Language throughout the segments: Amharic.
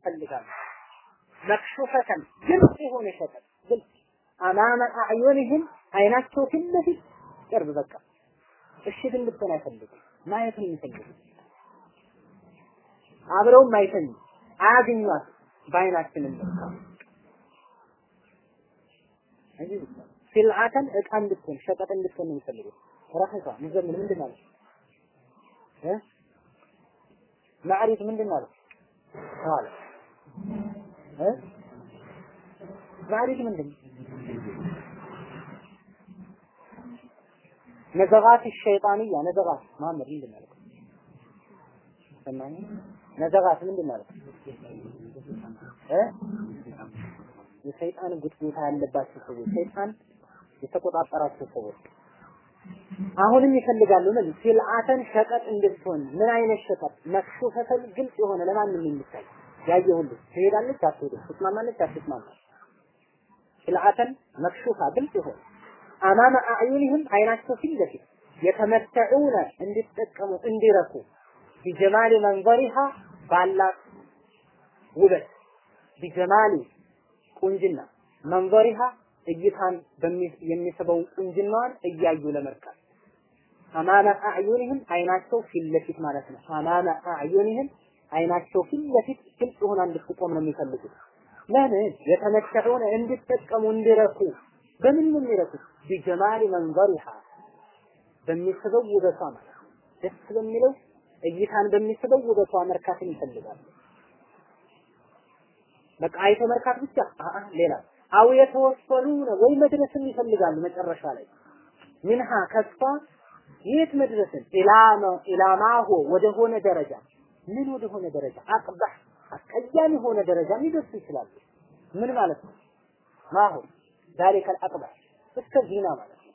ይፈልጋሉ። መክሹፈተን ግልጽ የሆነ ሸቀጥ ግልጽ አማመ አዕዩንህም አይናቸው ፊት ለፊት ቅርብ በቃ። እሽት እንድትሆን አይፈልጉም። ማየትን የሚፈልጉ አብረውም አይተኙ አያገኟት በአይናችን እንበቃ ሲልዓተን እቃ እንድትሆን ሸቀጥ እንድትሆን ነው የሚፈልጉት። ረኸሳ ሙዘምል ምንድን ነው ማዕሪፍ ምንድን ነው አለ ማዕሪፍ ምንድን ነዘጋት ሸይጣንያ ነዘጋት መሐመድ ምንድን ነው ሰማኝ ምንድን ነው እ? የሰይጣን ጉትጉታ ያለባቸው ሰዎች ሰይጣን የተቆጣጠራቸው ሰዎች። አሁንም ይፈልጋሉ ምን ሲልአተን ሸቀጥ እንድትሆን። ምን አይነት ሸቀጥ? መክሹፈተን ግልጽ የሆነ ለማንም የሚታይ ያየ ሁሉ ትሄዳለች አትሄድም ትስማማለች አትስማማ ሲልአተን መክሹፋ ግልጽ የሆነ አማመ አዕዩኒህም አይናቸው ፊት ለፊት የተመተዑነ እንዲጠቀሙ እንዲረኩ ቢጀማሊ መንዘሪሃ ባላት ውበት ቢጀማሊ ቁንጅና መንዘሪሃ እይታን የሚስበውን ቁንጅናዋን እያዩ ለመርካት። አማመ አዕዩኒህም አይናቸው ፊት ለፊት ማለት ነው። አማመ አዕዩኒህም አይናቸው ፊት ለፊት ግልጽ ሆና እንድትቆም ነው የሚፈልጉት። ለምን? የተመተዑነ እንዲጠቀሙ እንዲረኩ። በምን ነው የሚረኩት? ቢጀማሊ መንዘሪሃ በሚስበው ውበቷ ማለት ደስ በሚለው እይታን በሚስበው ውበቷ መርካትን ይፈልጋሉ። በቃ አይቶ መርካት ብቻ? ሌላ። አው የተወሰሉነ ወይ መድረስን ይፈልጋሉ መጨረሻ ላይ። ምንሃ ከሷ የት መድረስን? ኢላማ ኢላማሁ ወደ ሆነ ደረጃ ምን ወደ ሆነ ደረጃ አቅባህ አስቀያሚ ሆነ ደረጃ ሊደርሱ ይችላሉ። ምን ማለት ነው? ማሁ ዛሊከ አልአቅባህ እስከ ዚና ማለት ነው።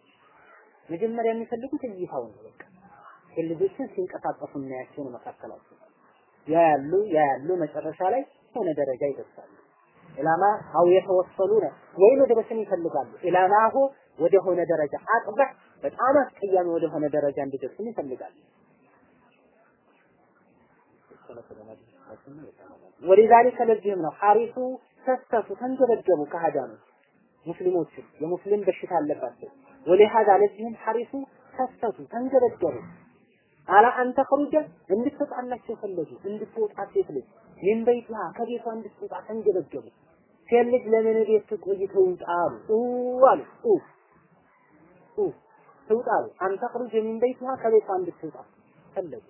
መጀመሪያ የሚፈልጉት እይታውን ነው። በቃ ልጆችን ሲንቀሳቀሱ እናያቸው ነው መካከላቸው ያያሉ ያያሉ መጨረሻ ላይ ሆነ ደረጃ ይደርሳሉ። ኢላማ አው የተወሰሉነ ወይ መድረስን ይፈልጋሉ። ኢላማሁ ወደ ሆነ ደረጃ አቅበህ በጣም አስቀያሚ ወደ ሆነ ደረጃ እንዲደርሱን ይፈልጋሉ። ወሊዛሊከ ለዚህም ነው ሐሪሱ ሰሰቱ ተንገበገቡ ከሃዳኖች ሙስሊሞች የሙስሊም በሽታ አለባቸው። ወሊሃዛ ለዚህም ሐሪሱ ሰሰቱ ተንገበገቡ አላ አንተ ኸሩጀ እንድትወጣላቸው ፈለጉ። እንድትወጣ ሴት ልጅ ምን በይቷ ከቤቷ እንድትወጣ ተንገበገቡ። ሴት ልጅ ለምን ቤት ትቆይ ትውጣ አሉ አሉ ትውጣ አሉ። አንተ ኸሩጀ ምን በይቷ ከቤቷ እንድትወጣ ፈለጉ።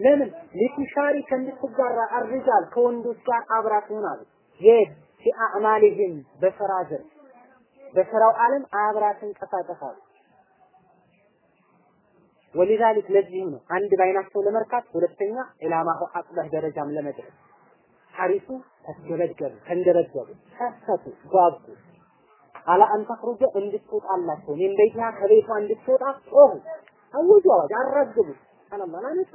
ለምን? ሊትሻሪ እንድትጋራ አርጃል ከወንዶች ጋር አብራ ትሆን አሉ። የት ፊአዕማሊህም በስራ ዘርፍ በስራው ዓለም አብራ ትንቀሳቀስ አሉ። ወሊዛሊክ ለዚህም ነው አንድ ባይናቸው ለመርካት ሁለተኛ ኢላማሁ አቅበህ ደረጃም ለመድረስ። ሐሪሱ ተስገበገቡ ተንገበገቡ ሰሰቱ ጓጉ። አላ አንተ ኽሩጀ እንድትወጣላቸው ቤቷ ከቤቷ እንድትወጣ ጮሁ አወጁ አዋጅ አራግቡ ሰላም አላነስ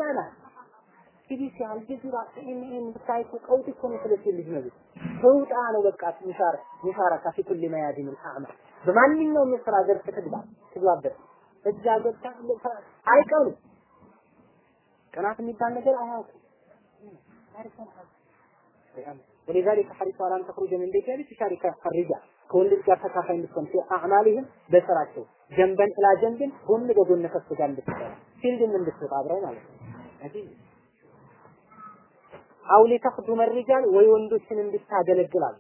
ባላ ቢቢሲ አልጀዚራ ይሄን ብታይ እኮ ቀውጥ እኮ ነው ስለ ልጅ ነው ተውጣ ነው በቃ ሚሻር ሚሻራ ካፊ ኩል ማያዲ ምን አዕማል በማንኛውም የስራ ዘርፍ ትግባ ትግባበት እዛ ገብታ አይቀሩም። ቅናት የሚባል ነገር አያውቁም። ولذلك حريص على أن تخرج من بيتها لتشارك الرجال ከወንዶች ጋር ተካፋይ እንድትሆን ፊ አዕማሊህም በስራቸው ጀንበን ኢላ ጀንብን ጎን በጎን ከሱ ጋር እንድትሰራ ፊልድም እንድትወጣ አብረው ማለት ነው። أو لتخدم الرجال ወይ ወንዶችን እንድታገለግላሉ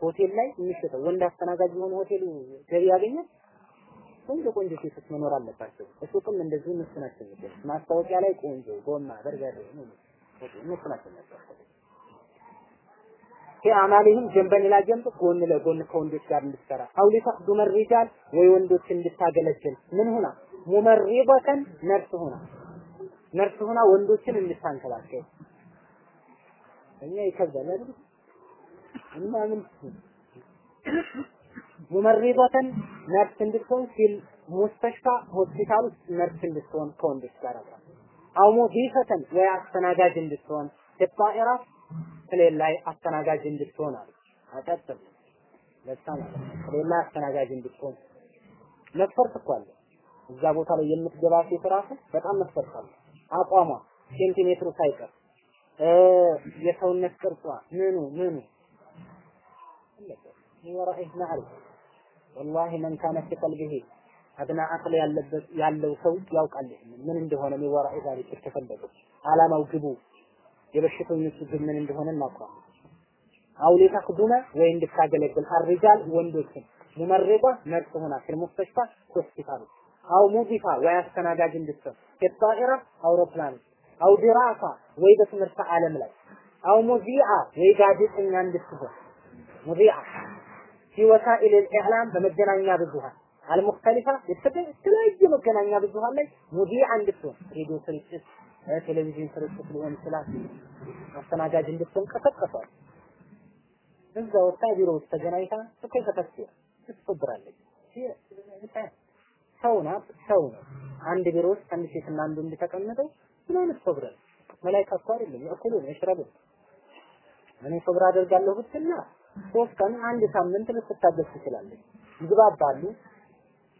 ሆቴል ላይ የሚሸጠው ወንድ አስተናጋጅ የሆነ ሆቴሉ ገቢ ያገኛል። ቆንጆ ቆንጆ ሴቶች መኖር አለባቸው። ሱቅም እንደዚሁ እነሱ ናቸው የሚገኙት። ማስታወቂያ ላይ ቆንጆ ጎማ፣ በርገር እነሱ ናቸው የሚያስታውቁት። أعمالهم جنبا إلى جنب ጎን ለጎን ከወንዶች ጋር እንድትሰራ أو لتخدم الرجال ወይ ወንዶች እንድታገለግል ምን ሆና ሙመሪበተን ነርስ ሆና ነርስ ሆና ወንዶችን እንድታንከባከብ እኛ ይከብዳል አይደል? እና ምን ሙመሪበተን ነርስ እንድትሆን ሲል مستشفى ሆስፒታል ውስጥ ነርስ እንድትሆን ከወንዶች ጋር አብራ أو مضيفة ወይ አስተናጋጅ እንድትሆን طائرة plane ላይ አስተናጋጅ እንድትሆን አሉ። አቀጥል ለሳ plane ላይ አስተናጋጅ እንድትሆን መስፈርት እኮ አለ። እዛ ቦታ ላይ የምትገባ ሴት ራሱ በጣም መስፈርት አለ። አቋሟ ሴንቲሜትሩ ሳይቀር የሰውነት ቅርጿ ምኑ ምኑ? وراءه معروف والله من كان في قلبه أدنى عقل ያለበት ያለው ሰው ያውቃል። ምን እንደሆነ من وراء ذلك የተፈለገው አላማው ግቡ። የበሽተኞቹ ግብ ምን እንደሆነ እናውቀዋለን። أو لتخدم ወይ እንድታገለግል الرجال ወንዶችን ሙመረቋ ነርስ ሆና في المستشفى ሆስፒታል። أو مضيفة ወይ አስተናጋጅ እንድትሆን። የ الطائرة አውሮፕላን أو دراسة ወይ በትምህርት ዓለም ላይ أو مذيعة ወይ ጋዜጠኛ እንድትሆን مذيعة في وسائل الإعلام በመገናኛ ብዙሃን المختلفة የተለያየ መገናኛ ብዙሃን ላይ مذيعة እንድትሆን ሬዲዮ ስርጭት፣ ቴሌቪዥን ስርጭት ሊሆን ይችላል። አስተናጋጅ እንድትሆን ቀሰቀሷል። እዛ ወጣ ቢሮ ውስጥ ተገናኝታ እኮ ተከስቶ ትስብራለች። ሰው ናት፣ ሰው ነው። አንድ ቢሮ ውስጥ አንድ ሴትና አንዱ እንድተቀምጠው ምን አይነት ሶብር ነው? መላኢካ እኮ አይደለም ያእኩሉን ይሽረቡ እኔ ሶብር አደርጋለሁ ብትልና ሶስት ቀን አንድ ሳምንት ልትታገስ ትችላለች። ይግባባሉ፣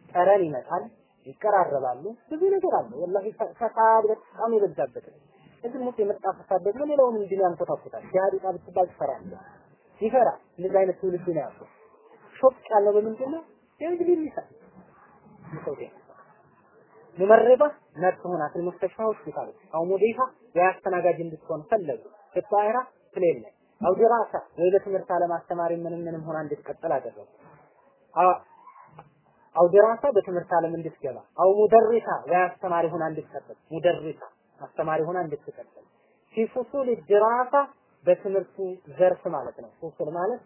ጠረን ይመጣል፣ ይቀራረባሉ፣ ብዙ ነገር አለ። ወላሂ ፈሳድ በጣም የበዛበት ነው። እዚህ ሙት የመጣ ፈሳድ ደግሞ ሌላውን እንዲህ ያንኮታኩታል። ጃሃዲቃ ብትባል ትፈራለህ፣ ይፈራል። እንደዚህ አይነት ትውልድ ነው ያለው። ሾቅ ያለው በምንድን ነው? የእንግዲህ ሊሳ ሙመረባ ነርስ ሆና ፊል ሙስተሽፋ አው ሙዲፋ የአስተናጋጅ እንድትሆን ፈለጉ። ፍጣይራ ላይ አው ድራሳ ወይ በትምህርት ዓለም ምንም ምንም ሆና እንድትቀጥል አደረጉ። أو دراسة በትምህርት ዓለም እንድትገባ أو مدرسة ወይ አስተማሪ ሆና እንድትቀጥል مدرسة አስተማሪ ሆና እንድትቀጥል في الدراسة በትምህርቱ ዘርፍ ማለት ነው። فصول ማለት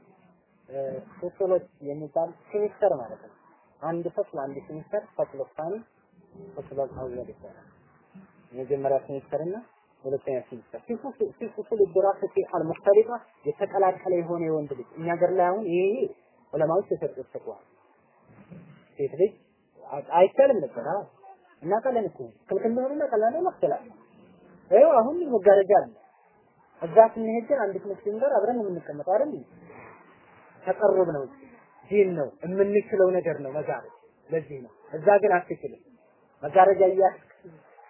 فصول ኦች የሚባል ሴሚስተር ማለት ነው። አንድ فصل አንድ ሴሚስተር ፈስል ፈስል አወል ይባላል። የመጀመሪያ ሴሚስተር እና ሁለተኛ ሴሚስተር ፊ ፉሱል ድራሰቲ አልሙክተሊጣ የተቀላቀለ የሆነ የወንድ ልጅ እኛ ሀገር ላይ አሁን ይሄ ዑለማዎች የሰጡት ተቋም ሴት ልጅ አይቻልም ነበር። አዎ እናውቃለን እኮ ክልክል እንደሆነ ቀላል ነው መሰላል። ይኸው አሁን መጋረጃ አለ። እዛ ስንሄድ ግን አንዲት ሙስሊም ጋር አብረን የምንቀመጠው አይደል? ተቀርብ ነው ዲን ነው የምንችለው ነገር ነው መጋረጅ። ለዚህ ነው እዛ ግን አትችልም። መጋረጃ እያስክ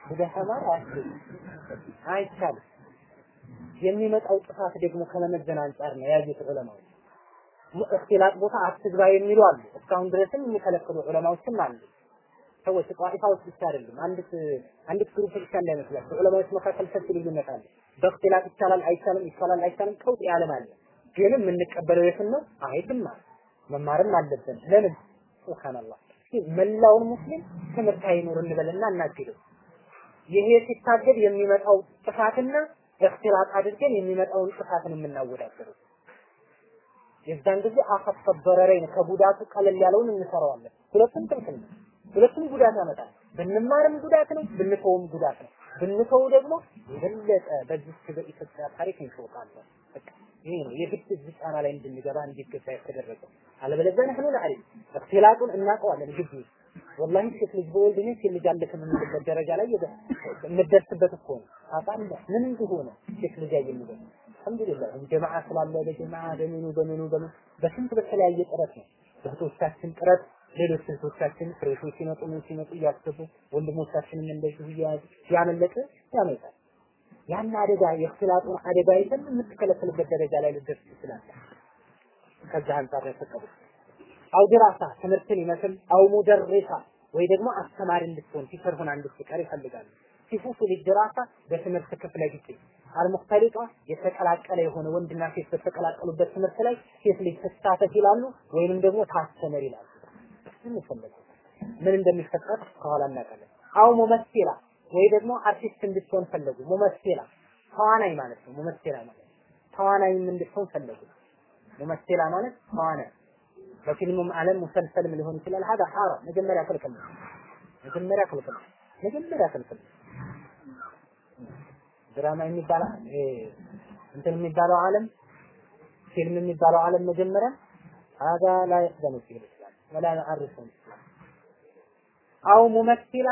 ብደኸማር አይቻልም። የሚመጣው ጥፋት ደግሞ ከመመዘን አንጻር ነው ያዩት ዑለማዎች። እክትላጥ ቦታ አትግባ የሚሉ አሉ። እስካሁን ድረስም የሚከለክሉ ዑለማዎችም አሉ። ሰዎች ጧኢፋዎች ብቻ አይደለም። አንዲት አንዲት ግሩፕ ብቻ እንዳይመስላችሁ ዑለማዎች መካከል ሰፊ ልዩነት አለ። በእክትላጥ ይቻላል አይቻልም፣ ይቻላል አይቻልም፣ ቀውጥ ያለም አለ። ግን የምንቀበለው የትን ነው? አይትም መማርም አለብን። ለምን? ሱብሃንአላህ መላውን ሙስሊም ትምህርት አይኖር እንበልና እናግደው። ይሄ ሲታገድ የሚመጣው ጥፋትና እክትላጥ አድርገን የሚመጣውን ጥፋትን የምናወዳደረው የዛን ጊዜ አኸፈ በረረይን ከጉዳቱ ቀለል ያለውን እንሰራዋለን። ሁለቱም ትክክል ነው። ሁለቱም ጉዳት ያመጣል። ብንማርም ጉዳት ነው፣ ብንተውም ጉዳት ነው። ብንተው ደግሞ የበለጠ በዚህ በኢትዮጵያ ታሪክ እንሾቃለን። በቃ ይሄ ነው የግድ ጫና ላይ እንድንገባ እንዲገባ የተደረገው። አለበለዚያ ነህኑ ለዓሊም እክትላጡን እናውቀዋለን ግቢ ወላሂ ሴት ልጅ በወልድ እኔ ሴት ልጅ አለች የምንልበት ደረጃ ላይ የምደርስበት እኮ ነው። ታውቃለህ ምን እንደሆነ ሴት ልጅ የሚለው አልሐምዱሊላህ ጀማዓ ስላለ በጀማዓ በምኑ በምኑ በምኑ በስንት በተለያየ ጥረት ነው በእህቶቻችን ጥረት ሌሎች እህቶቻችን ፍሬሾች ሲመጡ ምን ሲመጡ እያስገቡ ወንድሞቻችንም እንደዚሁ እያያዙ ያመለጠ ያመልጣል። ያን አደጋ የእክትላጡን አደጋ ይዘን የምትከለከልበት ደረጃ ላይ ልደርስ ትችላለህ። ከዛ አንጻር ያፈቀዱ أو دراسة ትምህርትን ይመስል أو مدرسة ወይ ደግሞ አስተማሪ እንድትሆን teacher ሆና እንድትቀር ይፈልጋሉ። في فصول الدراسة በትምህርት ክፍለ ጊዜ المختلطة የተቀላቀለ የሆነ ወንድና ሴት በተቀላቀሉበት ትምህርት ላይ ሴት ልጅ ትሳተፍ ይላሉ፣ ወይንም ደግሞ ታስተምር ይላሉ።? ምን እንደሚፈጠር ከኋላ እናውቃለን። አው ሙመሲላ ወይ ደግሞ አርቲስት እንድትሆን ፈለጉ። ሙመሲላ ተዋናይ ማለት ነው። ሙመሲላ ማለት ተዋናይም እንድትሆን ፈለጉ። ሙመሲላ ማለት ተዋናይ በፊልሙም ዓለም ሙሰልሰልም ሊሆን ይችላል። ሀዳ ሐራም መጀመሪያ ክልክል ነው። መጀመሪያ ክልክል ነው። መጀመሪያ ክልክል ድራማ የሚባል እንትን የሚባለው ዓለም ፊልም የሚባለው ዓለም መጀመሪያ ሀዳ ላይ ያስደነግጥ ይችላል ወላ ያርፈን أو ممثلة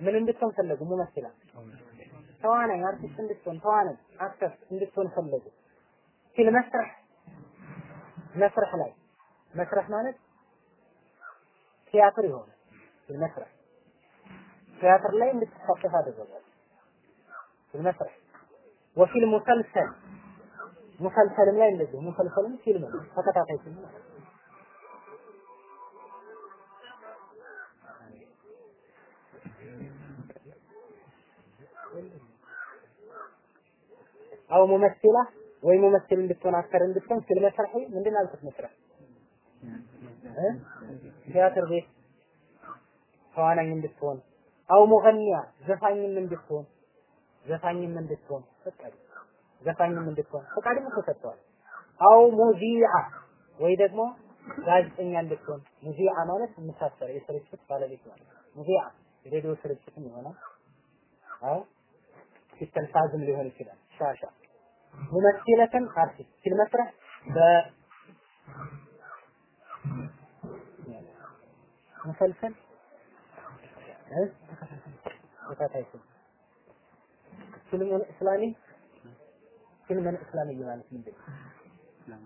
ምን እንድትሆን ፈለጉ? ممثلة ተዋናይ አርቲስት እንድትሆን ተዋናይ actor እንድትሆን ፈለጉ። في المسرح مسرح ላይ። مسرح ማለት ቲያትር የሆነ مسرح። ቲያትር ላይ እንድትሳተፍ አደረጋል። مسرح። ወፊል ሙሰልሰል። ሙሰልሰልም ላይ እንደዚህ ሙሰልሰልም ፊልም ተከታታይ ፊልም ማለት አው ሙመሲላ ወይ ሙመሲል እንድትሆን አክተር እንድትሆን ፊልም መስረሒ ምንድን አልኩት እ ቲያትር ቤት ተዋናኝ እንድትሆን አው ሙገኒያ ዘፋኝም እንድትሆን ዘፋኝም እንድትሆን ፈቃድ ዘፋኝም እንድትሆን ፈቃድም እኮ ሰጥተዋል። አው ሙዚዓ ወይ ደግሞ ጋዜጠኛ እንድትሆን ሙዚዓ ማለት የምታሰረ የስርጭት ባለቤት ማለት ሙዚዓ የሬዲዮ ስርጭትም ይሆናል። አዎ ሲተልፋዝም ሊሆን ይችላል። ሻሻ ሙመሲለተን አርቲስት ፊል መስረህ በ ሙሰልሰል እ ተከታታይ ፊልም እስላሚ ፊልምን እስላሚ ማለት ምንድን ነው?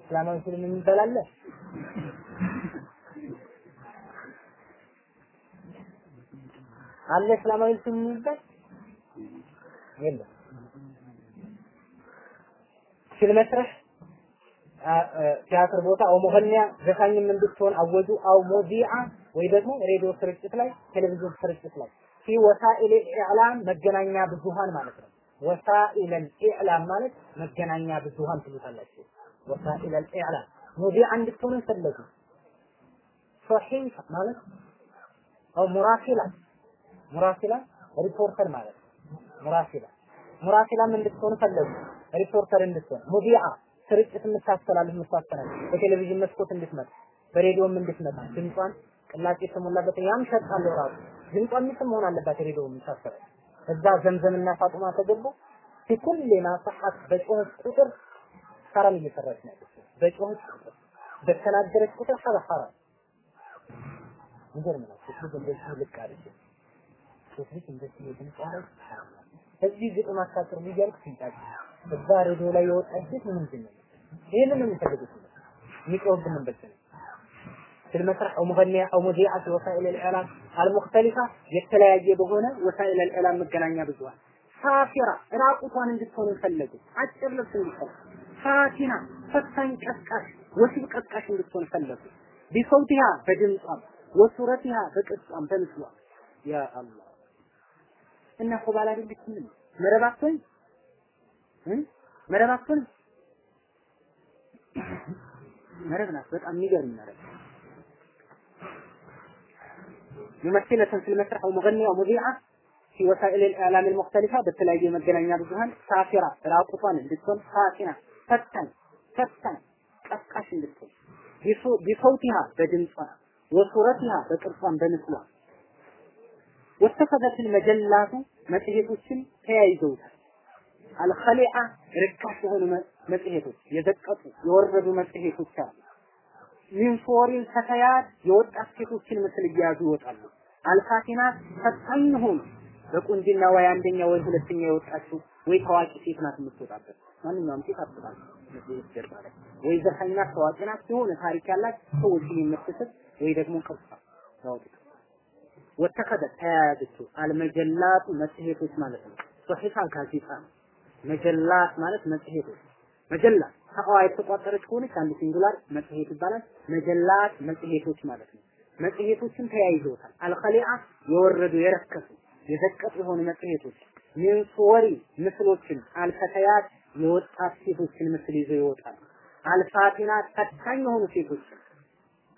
እስላማዊ ፊልም የሚባል አለ? አለ እስላማዊ ፊልም የሚባል የለም። ፊልም መስረህ ቲያትር ቦታ አው ሙገኒያ ዘፋኝም እንድትሆን አወጁ አው ሙዚዓ ወይ ደግሞ ሬዲዮ ስርጭት ላይ ቴሌቪዥን ስርጭት ላይ ፊ ወሳኢል ኢዕላም መገናኛ ብዙሃን ማለት ነው። ወሳኢል ኢዕላም ማለት መገናኛ ብዙሃን ትሉታላችሁ። ወሳኢል ኢዕላም ሙዚዓ እንድትሆን ፈለጉ። ሶሒህ ማለት አው ሙራሲላ ሙራሲላ ሪፖርተር ማለት ነው። ሙራሲላ። ሙራሲላም እንድትሆን ፈለጉ። ሪፖርተር እንድትሆን ሙዚዓ ስርጭት የምታስተላልፍ የምታስተላልፍ በቴሌቪዥን መስኮት እንድትመጣ በሬዲዮም እንድትመጣ ድምጿን ቅላጭ የተሞላበት ያም ሸጣለው ራሱ። ድምጿ ሚስም መሆን አለባት ሬዲዮ የምታሰራው እዛ ዘምዘምና ፋጡማ ተገቡ። ፊኩል ማሰሐት በጮኸች ቁጥር ሐራም እየሰራች ነው በጮኸች ቁጥር በተናገረች ቁጥር ሐራ ሐራም ይገርም ነው። ልጅ እንደዚህ አለች ሴት ልጅ እንደዚህ የድምጿ ላይ እዚህ ግጥም አሳጥር ሊያልቅ ሲንጣጭ እዛ ሬዲዮ ላይ የወጣች ሴት ምንድን ነው ይህንን ነው የሚፈልጉት የሚጮህብን በዚህ ነው في المسرح أو مغنية أو مذيعة في وسائل الإعلام المختلفة የተለያየ በሆነ ወሳኢል الإعلام መገናኛ ብዙሃን ሳፊራ ራቁቷን እንድትሆን ፈለጉ። አጭር ልብስ እንድትሆን ፋቲና ፈታኝ ቀስቃሽ ወሲብ ቀስቃሽ እንድትሆን ፈለጉ። ቢሰውቲሃ በድምጿም ወሱረቲሃ በቅርጿም በምስሏ ያ አላህ እና ኹባል አይደለችም መረባቶኝ መረባቶኝ መረብ ናት። በጣም የሚገርም መረብ ممثلة في المسرح أو مغنية أو مذيعة في وسائل الإعلام المختلفة بتلاقي مجانية بزهان سافرة راقصان بتكون ساكنة فتن فتن قسقاش بتكون بصوتها بدمصها وصورتها بقرصان بمثلها ወተኸዘትን መጀላቱ መጽሔቶችም ተያይዘውታል። አልኸሊአ ርካሽ የሆኑ መጽሔቶች የዘቀጡ የወረዱ መጽሔቶች አሉ። ሚንፎሪን ፈተያት የወጣት ሴቶችን ምስል እየያዙ ይወጣሉ። አልፋቲናት ፈታኝ ሆኑ በቁንጅና ወይ አንደኛ ወይ ሁለተኛ የወጣችው ወይ ታዋቂ ሴት ናት የምትወጣበት ማንኛውም ሴት አትባል መጽሔት ጀርባ ላይ ወይ ዘፋኝ ናት፣ ታዋቂ ናት፣ የሆነ ታሪክ ያላት ሰዎች የምትስብ ወይ ደግሞ ቅርጻ ታወጣ ወተከደት ተያያዘችው አልመጀላቱ መጽሔቶች ማለት ነው። ሶሒፋ ጋዜጣ ነው። መጀላት ማለት መጽሔቶች መጀላ ተቃዋ የተቋጠረች ከሆነች አንድ ሲንጉላር መጽሔት ይባላል። መጀላት መጽሔቶች ማለት ነው። መጽሔቶችን ተያይዘውታል። አልኸሊዓ የወረዱ የረከሱ የዘቀጡ የሆኑ መጽሔቶች ሚን ሱወሪ ምስሎችን አልፈተያት የወጣት ሴቶችን ምስል ይዘው ይወጣሉ። አልፋቲናት ፈታኝ የሆኑ ሴቶችን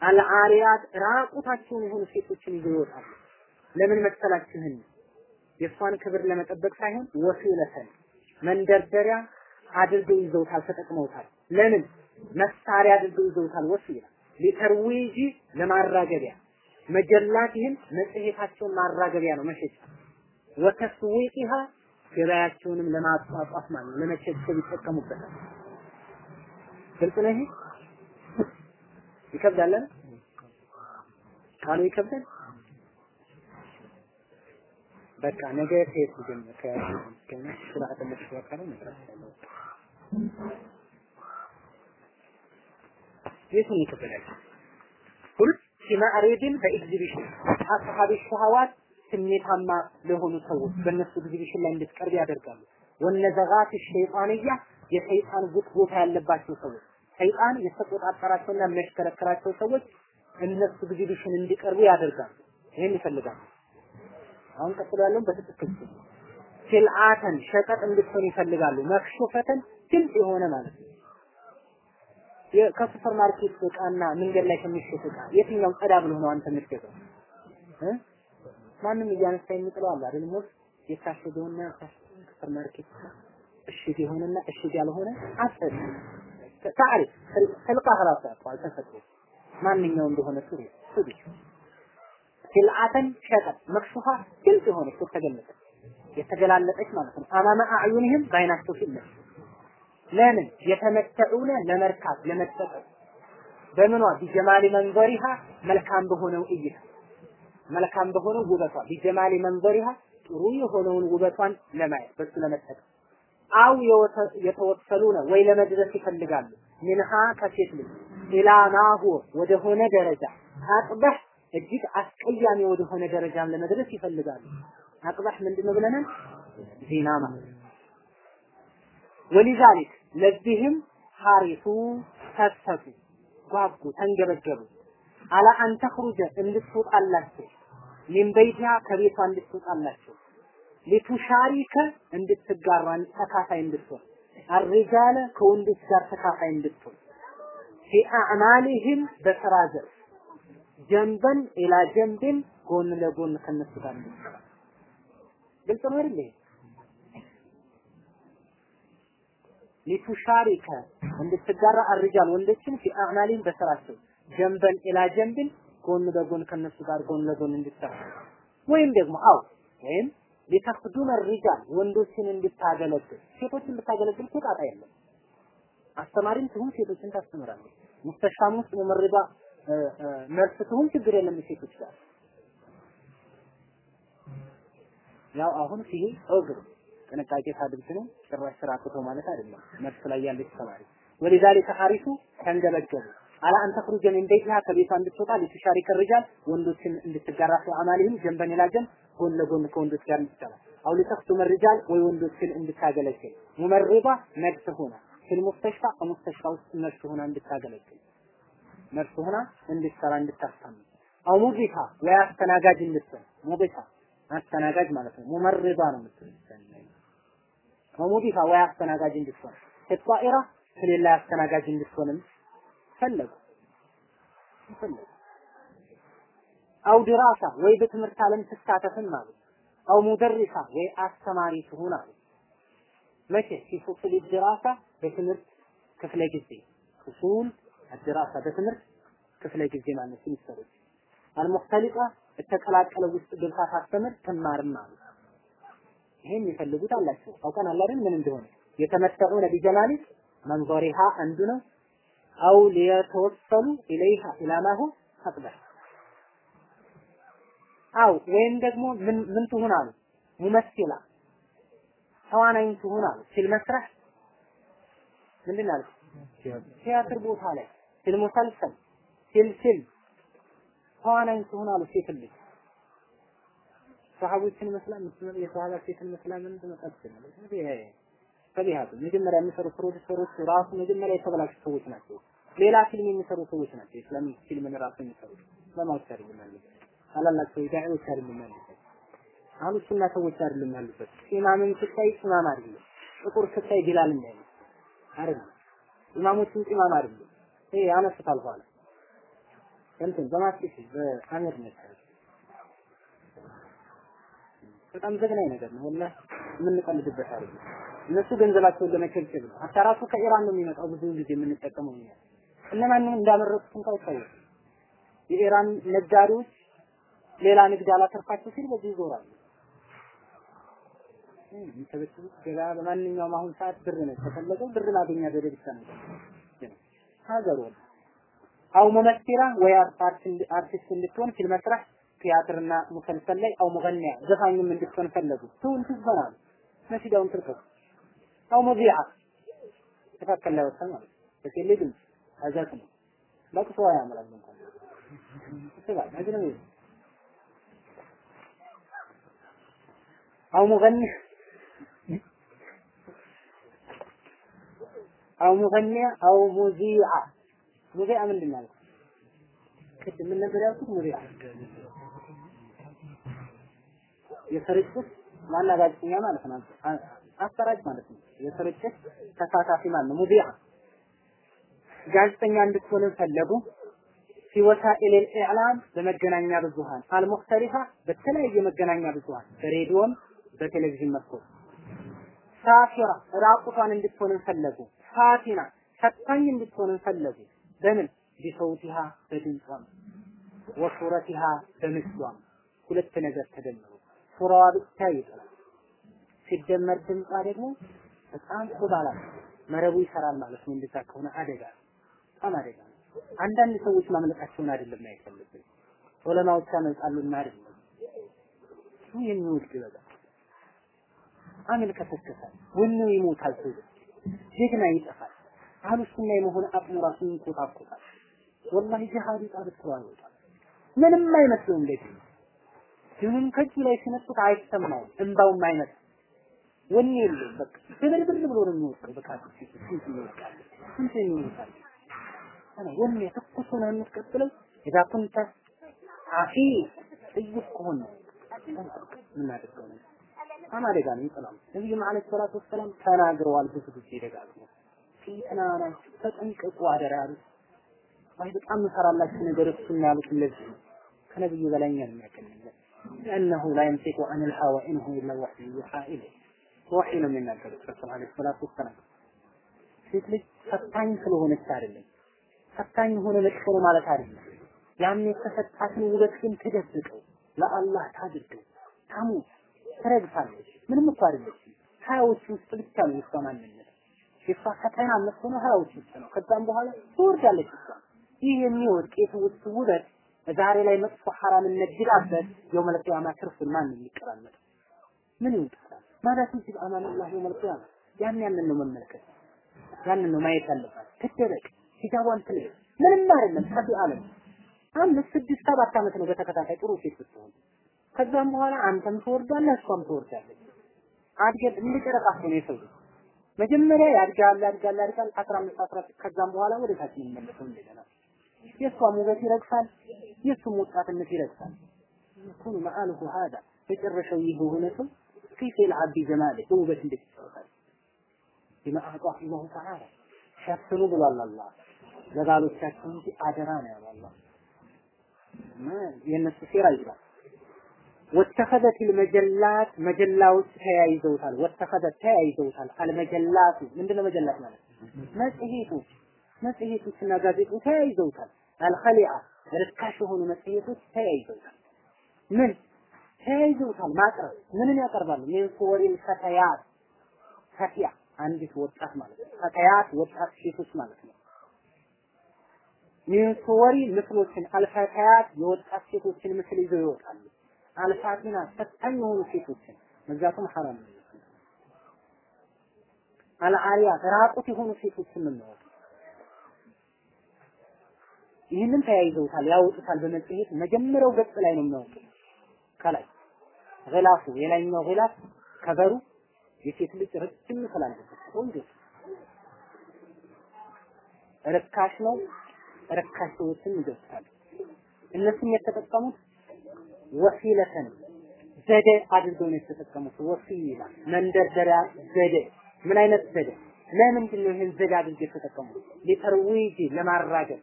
አልዓሪያት ራቁታቸውን የሆኑ ሴቶችን ይዘው ይወጣሉ። ለምን መሰላችሁን? የእሷን ክብር ለመጠበቅ ሳይሆን ወሲለተን መንደርደሪያ አድርገው ይዘውታል፣ ተጠቅመውታል። ለምን መሳሪያ አድርገው ይዘውታል። ወሲላ ሊተርዊጂ ለማራገቢያ መጀላት ይህን መጽሔታቸውን ማራገቢያ ነው መሸጫ ወተስዊቂሃ ገበያቸውንም ለማጧጧፍ ማለት ነው ለመቸብቸብ ይጠቀሙበታል። ግልጽ ነው ይሄ ይከብዳል ቃሉ ይከብዳል። በቃ ነገ ከየት ጀምር ከገና ስርዓተ መሽዋካለ መስራት ያለው የቱን ሲማዕሬድን በኤግዚቢሽን አስሐቢ ሸሃዋት ስሜታማ ለሆኑ ሰዎች በእነሱ ኤግዚቢሽን ላይ እንድትቀርብ ያደርጋሉ። والنزغات الشيطانية የሰይጣን ጉትጎታ ያለባቸው ሰዎች ሰይጣን የተቆጣጠራቸውና የሚያሽከረክራቸው ሰዎች እነሱ ኤግዚቢሽን እንዲቀርቡ ያደርጋሉ። ይሄን ይፈልጋሉ። አሁን ቀጥሎ ያለውን በትክክል سلعة ሸቀጥ እንድትሆን ይፈልጋሉ። مكشوفة ግልጽ የሆነ ማለት ነው። ከሱፐር ማርኬት እቃና መንገድ ላይ ከሚሸጥ እቃ የትኛው ቀዳ ብሎ ነው አንተ የምትገዛው? ማንም እያነሳ የሚጥለው አለ አይደል? ሞት የታሸገውና ሱፐር ማርኬት እሽግ የሆነና እሽግ ያልሆነ አሰብ ታሪፍ ተልቃ ራሳ አልተሰጠ ማንኛው እንደሆነ ሱሪ ሱሪ ሲልአተን ሸቀጥ መክሹፋ ግልጽ የሆነች የተገለጠ የተገላለጠች ማለት ነው። አማመ አዕዩንህም በአይናቸው ፊት ለምን? የተመተዑነ ለመርካት ለመጠቀም። በምኗ? ቢጀማሊ መንዘሪሃ መልካም በሆነው እይታ መልካም በሆነው ውበቷ ቢጀማሊ መንዘሪሃ ጥሩ የሆነውን ውበቷን ለማየት በሱ ለመጠቀም። አው የተወሰሉነ ወይ ለመድረስ ይፈልጋሉ። ሚንሃ ከሴት ልጅ ኢላ ማሁ ወደ ደረጃ አቅበህ እጅግ አስቀያሚ ወደ ሆነ ደረጃም ለመድረስ ይፈልጋሉ። አቅበህ ምንድነው ብለናል? ዜና ማለት ወሊዛሊክ ለዚህም ሐሪሱ ተሰቱ ጓጉ ተንገበገቡ። አላ አን ተኽሩጀ እንድትወጣላቸው ሚን በይቲሃ ከቤቷ እንድትወጣላቸው። ሊቱሻሪከ እንድትጋራ ተካፋይ እንድትሆን። አርጃለ ከወንዶች ጋር ተካፋይ እንድትሆን። في أعمالهم በስራ ዘርፍ جنبا إلى جنب ጎን ለጎን ከነሱ ጋር ግልጽ ነው አይደል? لتشارك እንድትጋራ الرجال ወንዶችን في أعمالهم በስራቸው جنبا إلى جنب ጎን ለጎን ከነሱ ጋር ጎን ለጎን እንድትሰራ ወይም ደግሞ أو ወይም لتخدم الرجال ወንዶችን እንድታገለግል ሴቶችን ብታገለግል እኮ የለም። አስተማሪም ትሁን ሴቶችን ታስተምራለች። ሙስተሻም ውስጥ መመረባ መልስ ትሁን ችግር የለም ሴቶች ጋር ያው አሁን ይሄ ኦግር ጥንቃቄ ታድርግ ነው። ጭራሽ ስራ አጥቶ ማለት አይደለም። መልስ ላይ ያለች ተማሪ። ወለዛሊከ ሐሪሱ ተንገበገቡ አላ አንተ ፍሩጀን እንደይታ ከቤቷ እንድትወጣ ልትሻሪክ ርጃል ወንዶችን እንድትጋራ ሰው አማሊህም ጀንበን ይላጀም ጎን ለጎን ከወንዶች ጋር እንድትሰራ። አው ለተክቱ መርጃል ወይ ወንዶችን እንድታገለግል። ሙመሪባ ነግስ ሆና ፊልሙስተሽፋ ከሙስተሽፋ ውስጥ ነግስ ሆና እንድታገለግል። ነርስ ሆና እንድትሰራ እንድታስታምም አው ሙዚፋ ወይ አስተናጋጅ እንድትሆን። ሙዚፋ አስተናጋጅ ማለት ነው። ሙመርባ ነው የምትለው አው ሙዚፋ ወይ አስተናጋጅ እንድትሆን። ጧኢራ ከሌላ አስተናጋጅ እንድትሆንም ፈለጉ። ፈለጉ። አው ድራሳ ወይ በትምህርት ዓለም ትሳተፍም አሉ። አው ሙደሪሳ ወይ አስተማሪ ትሁን አሉ። መቼ? ሲፉል ድራሳ በትምህርት ክፍለ ጊዜ። ፉሱል አደራሳ በትምህርት ክፍለ ጊዜ ማለት ሲሚስተሮች አልሙክተሊቃ የተቀላቀለ ውስጥ ገብታ ታስተምር ትማርም አሉ። ይሄን የሚፈልጉት አላቸው። አውቀናል አይደል? ምን እንደሆነ? የተመተዑነ ቢጀላሊ መንዞሪሃ አንዱ ነው። አው ሊየተወሰሉ ኢለይሃ ኢላማሁ ተቅበር አው ወይም ደግሞ ምን ምን ትሁን አሉ? ሙመሲላ ተዋናይን ትሁን አሉ። ሲል መስራህ ምንድን አለ ቲያትር ቦታ ላይ ፊል ሙሰልሰል ፊል ፊልም ተዋናኝ ትሁን አሉ ሴት ልጅ ሰሃቦችን መስላ የሰሃባ ሴትን መስላ ምን ትመጣችን ከቢሃቱ መጀመሪያ የሚሰሩ ፕሮዲሰሮች ራሱ መጀመሪያ የተበላሹ ሰዎች ናቸው። ሌላ ፊልም የሚሰሩ ሰዎች ናቸው። ኢስላሚክ ፊልምን ራሱ የሚሰሩ አይደለም ያሉበት አላላቸው ዳዒዎች አይደለም ያሉበት አሁን ሱና ሰዎች አይደለም ያሉበት። ኢማምን ስታይ ኢማም አይደለም፣ ጥቁር ስታይ ቢላል እንዳይል አይደለም። ኢማሞችን ኢማም አይደለም። ይሄ ያነሱታል ኋላ እንትን በማስቲክ በአሚር ነበር በጣም ዘግናኝ ነገር ነው። ወላሂ የምንቀልድበት አይደለም። እነሱ ገንዘባቸውን ለመቸብቸብ ነው። ሀታ ራሱ ከኢራን ነው የሚመጣው ብዙ ጊዜ የምንጠቀመው እኛ እነማንም እንዳመረቱት እንኳን ይታያል። የኢራን ነጋዴዎች ሌላ ንግድ አላተርፋቸው ሲል በዚህ ይዞራሉ። የሚሰበስቡት ገበያ በማንኛውም አሁን ሰዓት ብር ነው የተፈለገው ብር ላገኛ ዘዴ ብቻ ሀገሩ አው መመስራ ወይ አርቲስት እንድትሆን ፊልም መስራት ቲያትርና ሙሰልሰል ላይ አው ሙገኒያ ዘፋኝም እንድትሆን ፈለጉ። ትውን ትዝፈናል ነሲዳውን ትርከው። አው ሙዚዓ ተካከለ ወጣ ማለት በቴሌ ድምፅ አዛት ነው ለቅሶ ያምራል እንኳን። ይስባል። አጅነቢ አው ሙገኒ አው ሙገኒያ አው ሙዚዓ ሙዚዓ ምንድን ነው? ቅድም ምን ነበር ያልኩት? ሙዚዓ የስርጭት ዋና ጋዜጠኛ ማለት ነው። አሰራጭ ማለት ነው። የስርጭት ተሳታፊ ማለት ነው። ሙዚዓ ጋዜጠኛ እንድትሆን ፈለጉ። ሲወሳኢል ኢዕላም በመገናኛ ብዙሃን አልሙክተሊፋ በተለያየ መገናኛ ብዙሃን በሬዲዮም በቴሌቪዥን መስኮት ሳፊራ ራቁቷን እንድትሆን ፈለጉ። ፋቲና ፈታኝ እንድትሆን ፈለጉ። በምን ቢሰውቲሃ በድምጿም ወሱረቲሃ በምስሏም ሁለት ነገር ተደመሩ። ሱራዋ ብቻ ይጥላል። ሲደመር ድምጿ ደግሞ በጣም ሱባላ መረቡ ይሰራል ማለት ነው። እንደዛ ከሆነ አደጋ በጣም አደጋ አንዳንድ ሰዎች ማምለጣቸውን አይደለም ያለብን። ዑለማዎች ያመልጣሉና አይደለም የሚወድቅ ይበዛል። አመል ከሰከሳል፣ ይሞታል። ሰው ጀግና ይጠፋል። አህሉ ሱና የመሆን አቅሙ ራሱ ይንቆጣቆጣል። ወላሂ ጂሃድ ይጣ ብትለው ምንም አይመስለውም ለዚህ ድኑን ከእጁ ላይ ሲነሱት አይሰማውም፣ እንባውም አይመስል ወኔ የለውም። በቃ ስብልብል ብሎ ነው የሚወጣው። በቃ ስንት ይወጣል፣ ስንት ይወጣል። ወኔ ትኩስ ሆነህ የምትቀጥለው ኢዛ ኩንተ አፊ ጥይት ከሆነ ምን አድርገው ነው أنا رجال يطلع النبي عليه الصلاة والسلام كان أقروا البس في رجال في أنا تتنك أقوى درار وهي بتأم ترى الله سنة درس سنة لكل شيء كنبي بلين يرميك لأنه لا يمسك عن الهوى إنه إلا وحي يوحى إليه وحي من النبي عليه الصلاة والسلام ሴት ልጅ ፈታኝ ስለሆነች አይደለም ፈታኝ ሆነ መጥፎ ነው ማለት አይደለም። ያን የተሰጣትን ውበት ግን ትደብቀው ለአላህ ታድርገው ታሙት ትረግፋለች። ምንም እኮ አይደለችም። ሀያዎች ውስጥ ብቻ ነው የሷ ማንነት። የሷ ፈተና መጥፎ ነው ሀያዎች ውስጥ ነው። ከዛም በኋላ ትወርዳለች እሷ። ይህ የሚወድቅ የትውስት ውበት ዛሬ ላይ መጥፎ ሐራምን ነግዳበት የውመል ቂያማ ትርፉን ማን የሚቀራመጥ ምን ይውጣል? ማለት እንጂ በአማንላህ የውመል ቂያማ ያን ያንን ነው መመልከት ያንን ነው ማየት ያለባት። ትደረቅ ሂጃቧን ትልቅ ምንም አይደለም። ከፊ ዓለም አምስት ስድስት ሰባት ዓመት ነው በተከታታይ ጥሩ ሴት ብትሆን ከዛም በኋላ አንተም ትወርዳለህ፣ እሷም ትወርዳለች። አድገት እንደ ጨረቃ ነው የሰው ልጅ መጀመሪያ ያድጋል ያድጋል ያድጋል 15 16 ከዛም በኋላ ወደ ታች ነው የሚመለሰው እንደገና የእሷም ውበት ይረግፋል፣ የእሱም ወጣትነት ይረግፋል። ይኩኑ መአልሁ ሀዳ መጨረሻው ይህ የሆነ ሰው كيف يلعب بجماله በውበት እንዴት ይጫወታል? بما أعطاه الله تعالى ሸፍኑ ብሏል አላህ ለባሎቻቸው እንጂ አደራ ነው ያለው አላህ የእነሱ ሴራ ይዟል ወተኸደት ልመጀላት መጀላዎች ተያይዘውታል። ወተኸደት ተያይዘውታል። አልመጀላቱ ምንድነው መጀላት ማለት መጽሔቶች መጽሔቶችና ጋዜጦች ተያይዘውታል። አልኸሊአ ርካሽ የሆኑ መጽሔቶች ተያይዘውታል። ምን ተያይዘውታል? ማቅረብ ምንን ያቀርባሉ? ምን ሱወሪል ፈተያት ፈቲያ አንዲት ወጣት ማለት ነው። ፈተያት ወጣት ሴቶች ማለት ነው። ምን ሱወሪ ምስሎችን አልፈተያት የወጣት ሴቶችን ምስል ይዘው ይወጣሉ። አልፋቲና ፈታኝ የሆኑ ሴቶችን መዛቱም ሐራም ነው። አልዓሪያት ራቁት የሆኑ ሴቶችን የሚወጡ ይህንን ተያይዘውታል ያወጡታል በመጽሔት መጀመሪያው ገጽ ላይ ነው የሚያወጡት። ከላይ ገላፉ የላይኛው ገላፍ ከበሩ የሴት ልጅ ረጅም ምስል አለበት ቆንጆ ርካሽ ነው። ርካሽ ሰዎችን ይገዝታሉ እነሱም የተጠቀሙት ወሲለተን ዘዴ አድርገው ነው የተጠቀሙት። ወሲላ መንደርደሪያ ዘዴ። ምን አይነት ዘዴ? ለምንድን ነው ይህን ዘዴ አድርገው የተጠቀሙት? ሊተርዊጂ ለማራገብ።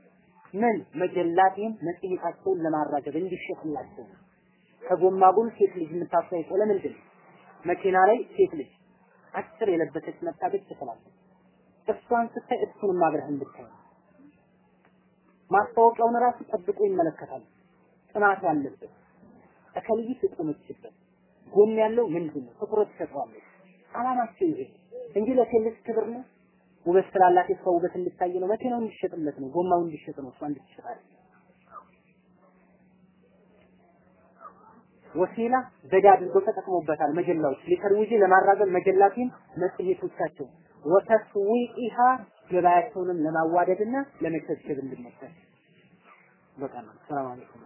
ምን? መጀላትህም መጽሔታቸውን ለማራገብ እንዲሸጥላቸው ከጎማ ጎን ሴት ልጅ የምታሳይቀው ለምንድን ነው መኪና ላይ ሴት ልጅ አጭር የለበሰች መታገች ትችላለች። እሷን ስታይ እሱንም አብረህ እንድታይ። ማስታወቂያውን ራሱ ጠብቆ ይመለከታል። ጥናት ያለበት እከልይት የቆመችበት ጎን ያለው ምንድን ነው ትኩረት ይሰጠዋለች አላማቸው ይሄ እንጂ ልጅ ክብር ነው? ውበት ስላላት የሷ ውበት እንድታይ ነው? መኪናው እንዲሸጥለት ነው? ጎማው እንዲሸጥ ነው? እሷ እንድትሸጥ ወሲላ ዘዴ አድርገው ተጠቅሞበታል መጀላዎች ሊተርዊጂ ለማራገብ መጀላቲን መጽሔቶቻቸው ወተስዊኢሃ ገበያቸውንም ለማዋደድና ለመሰብሰብ እንድመሰል በቃ ነው። ሰላም አለይኩም